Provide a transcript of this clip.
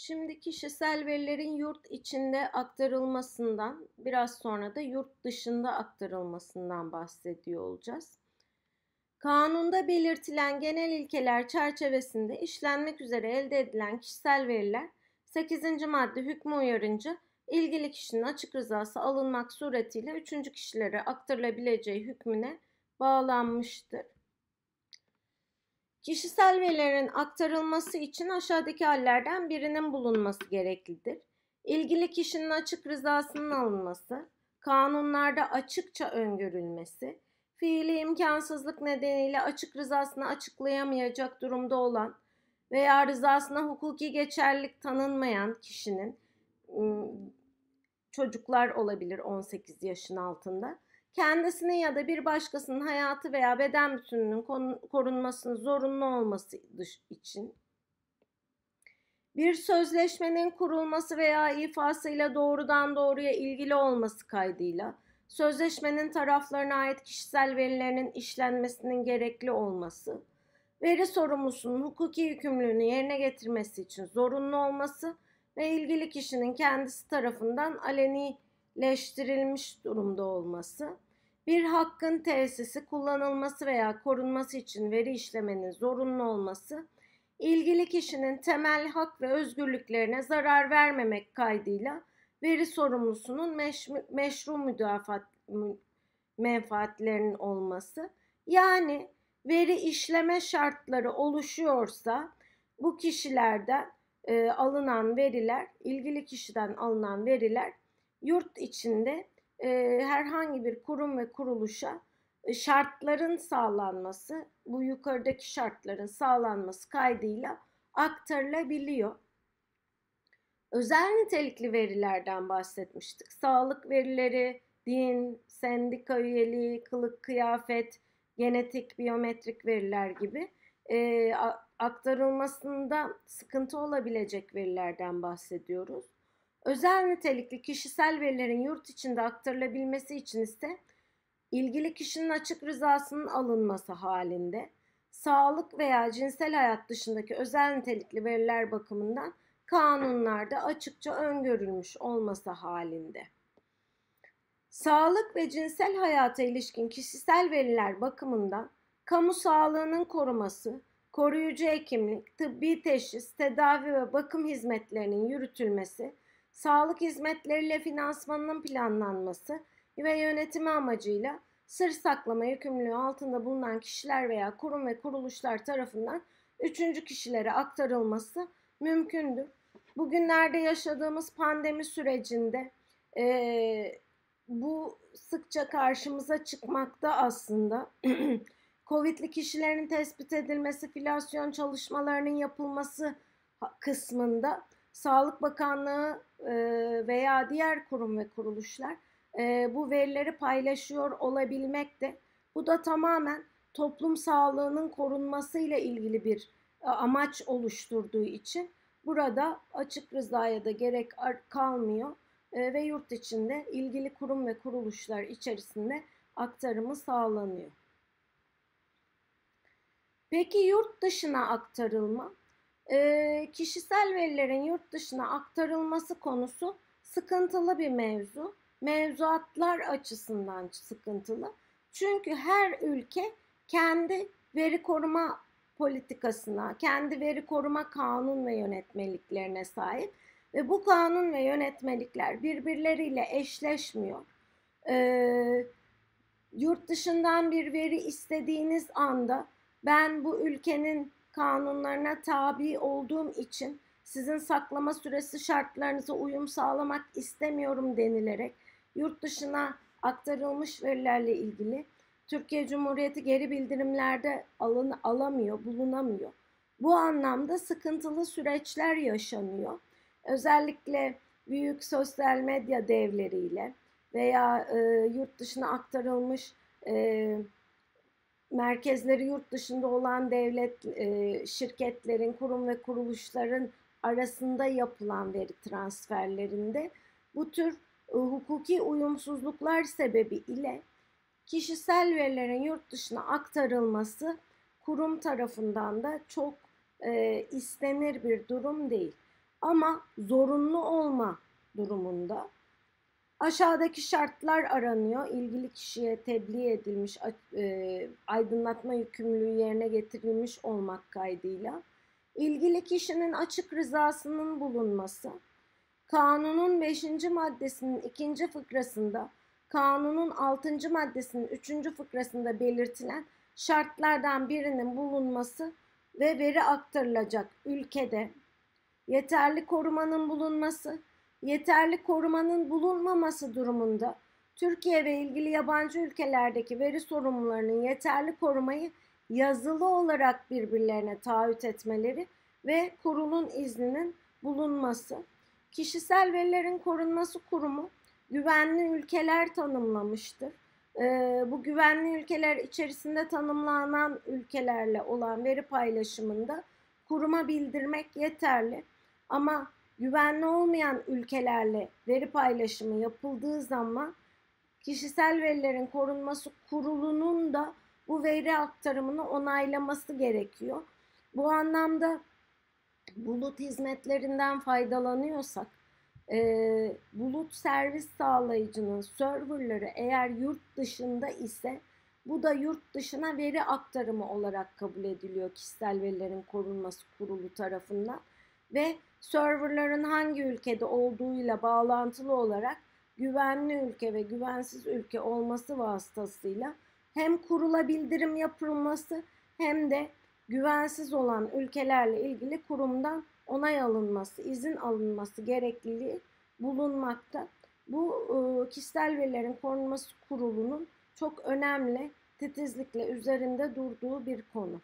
Şimdi kişisel verilerin yurt içinde aktarılmasından, biraz sonra da yurt dışında aktarılmasından bahsediyor olacağız. Kanunda belirtilen genel ilkeler çerçevesinde işlenmek üzere elde edilen kişisel veriler 8. madde hükmü uyarınca ilgili kişinin açık rızası alınmak suretiyle üçüncü kişilere aktarılabileceği hükmüne bağlanmıştır. Kişisel verilerin aktarılması için aşağıdaki hallerden birinin bulunması gereklidir. İlgili kişinin açık rızasının alınması, kanunlarda açıkça öngörülmesi, fiili imkansızlık nedeniyle açık rızasını açıklayamayacak durumda olan veya rızasına hukuki geçerlilik tanınmayan kişinin çocuklar olabilir 18 yaşın altında kendisinin ya da bir başkasının hayatı veya beden bütünlüğünün korunmasının zorunlu olması için. Bir sözleşmenin kurulması veya ifasıyla doğrudan doğruya ilgili olması kaydıyla sözleşmenin taraflarına ait kişisel verilerinin işlenmesinin gerekli olması, veri sorumlusunun hukuki yükümlülüğünü yerine getirmesi için zorunlu olması ve ilgili kişinin kendisi tarafından alenileştirilmiş durumda olması, bir hakkın tesisi, kullanılması veya korunması için veri işlemenin zorunlu olması, ilgili kişinin temel hak ve özgürlüklerine zarar vermemek kaydıyla veri sorumlusunun meş, meşru müdafat, menfaatlerinin olması, yani veri işleme şartları oluşuyorsa bu kişilerden e, alınan veriler, ilgili kişiden alınan veriler yurt içinde e, herhangi bir kurum ve kuruluşa e, şartların sağlanması, bu yukarıdaki şartların sağlanması kaydıyla aktarılabiliyor. Özel nitelikli verilerden bahsetmiştik. Sağlık verileri, din, sendika üyeliği, kılık kıyafet, genetik, biyometrik veriler gibi e, aktarılmasında sıkıntı olabilecek verilerden bahsediyoruz. Özel nitelikli kişisel verilerin yurt içinde aktarılabilmesi için ise ilgili kişinin açık rızasının alınması halinde sağlık veya cinsel hayat dışındaki özel nitelikli veriler bakımından kanunlarda açıkça öngörülmüş olması halinde. Sağlık ve cinsel hayata ilişkin kişisel veriler bakımından kamu sağlığının koruması, koruyucu hekimlik, tıbbi teşhis, tedavi ve bakım hizmetlerinin yürütülmesi, sağlık hizmetleriyle finansmanının planlanması ve yönetimi amacıyla sır saklama yükümlülüğü altında bulunan kişiler veya kurum ve kuruluşlar tarafından üçüncü kişilere aktarılması mümkündür. Bugünlerde yaşadığımız pandemi sürecinde e, bu sıkça karşımıza çıkmakta aslında. Covid'li kişilerin tespit edilmesi, filasyon çalışmalarının yapılması kısmında Sağlık Bakanlığı e, veya diğer kurum ve kuruluşlar e, bu verileri paylaşıyor olabilmekte. Bu da tamamen toplum sağlığının korunmasıyla ilgili bir e, amaç oluşturduğu için burada açık rızaya da gerek kalmıyor ve yurt içinde ilgili kurum ve kuruluşlar içerisinde aktarımı sağlanıyor. Peki yurt dışına aktarılma? E, kişisel verilerin yurt dışına aktarılması konusu sıkıntılı bir mevzu. Mevzuatlar açısından sıkıntılı. Çünkü her ülke kendi veri koruma politikasına, kendi veri koruma kanun ve yönetmeliklerine sahip ve bu kanun ve yönetmelikler birbirleriyle eşleşmiyor. Ee, yurt dışından bir veri istediğiniz anda ben bu ülkenin kanunlarına tabi olduğum için sizin saklama süresi şartlarınıza uyum sağlamak istemiyorum denilerek yurt dışına aktarılmış verilerle ilgili Türkiye Cumhuriyeti geri bildirimlerde alın, alamıyor, bulunamıyor. Bu anlamda sıkıntılı süreçler yaşanıyor. Özellikle büyük sosyal medya devleriyle veya e, yurt dışına aktarılmış e, merkezleri yurt dışında olan devlet e, şirketlerin, kurum ve kuruluşların arasında yapılan veri transferlerinde bu tür e, hukuki uyumsuzluklar sebebi ile kişisel verilerin yurt dışına aktarılması kurum tarafından da çok e, istenir bir durum değil. Ama zorunlu olma durumunda aşağıdaki şartlar aranıyor. İlgili kişiye tebliğ edilmiş, e, aydınlatma yükümlülüğü yerine getirilmiş olmak kaydıyla ilgili kişinin açık rızasının bulunması, kanunun 5. maddesinin 2. fıkrasında, kanunun 6. maddesinin 3. fıkrasında belirtilen şartlardan birinin bulunması ve veri aktarılacak ülkede yeterli korumanın bulunması, yeterli korumanın bulunmaması durumunda Türkiye ve ilgili yabancı ülkelerdeki veri sorumlularının yeterli korumayı yazılı olarak birbirlerine taahhüt etmeleri ve kurulun izninin bulunması. Kişisel verilerin korunması kurumu güvenli ülkeler tanımlamıştır. Ee, bu güvenli ülkeler içerisinde tanımlanan ülkelerle olan veri paylaşımında kuruma bildirmek yeterli. Ama güvenli olmayan ülkelerle veri paylaşımı yapıldığı zaman kişisel verilerin korunması kurulunun da bu veri aktarımını onaylaması gerekiyor. Bu anlamda bulut hizmetlerinden faydalanıyorsak, e, bulut servis sağlayıcının serverları eğer yurt dışında ise bu da yurt dışına veri aktarımı olarak kabul ediliyor kişisel verilerin korunması kurulu tarafından ve serverların hangi ülkede olduğuyla bağlantılı olarak güvenli ülke ve güvensiz ülke olması vasıtasıyla hem kurula bildirim yapılması hem de güvensiz olan ülkelerle ilgili kurumdan onay alınması, izin alınması gerekliliği bulunmakta. Bu e, kişisel verilerin korunması kurulunun çok önemli titizlikle üzerinde durduğu bir konu.